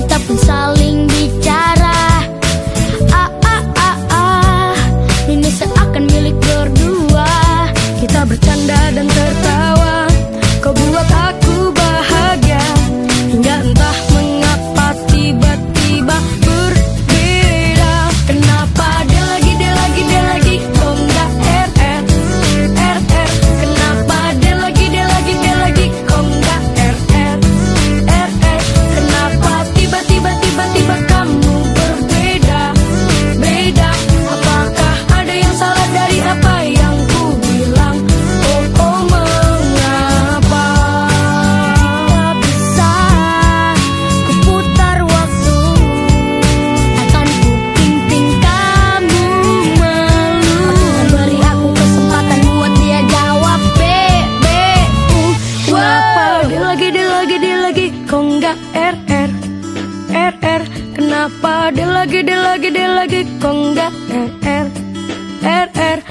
kita pun Kenapa? Dia lagi, dia lagi, dia lagi Kok nggak RR, er, RR er. Er,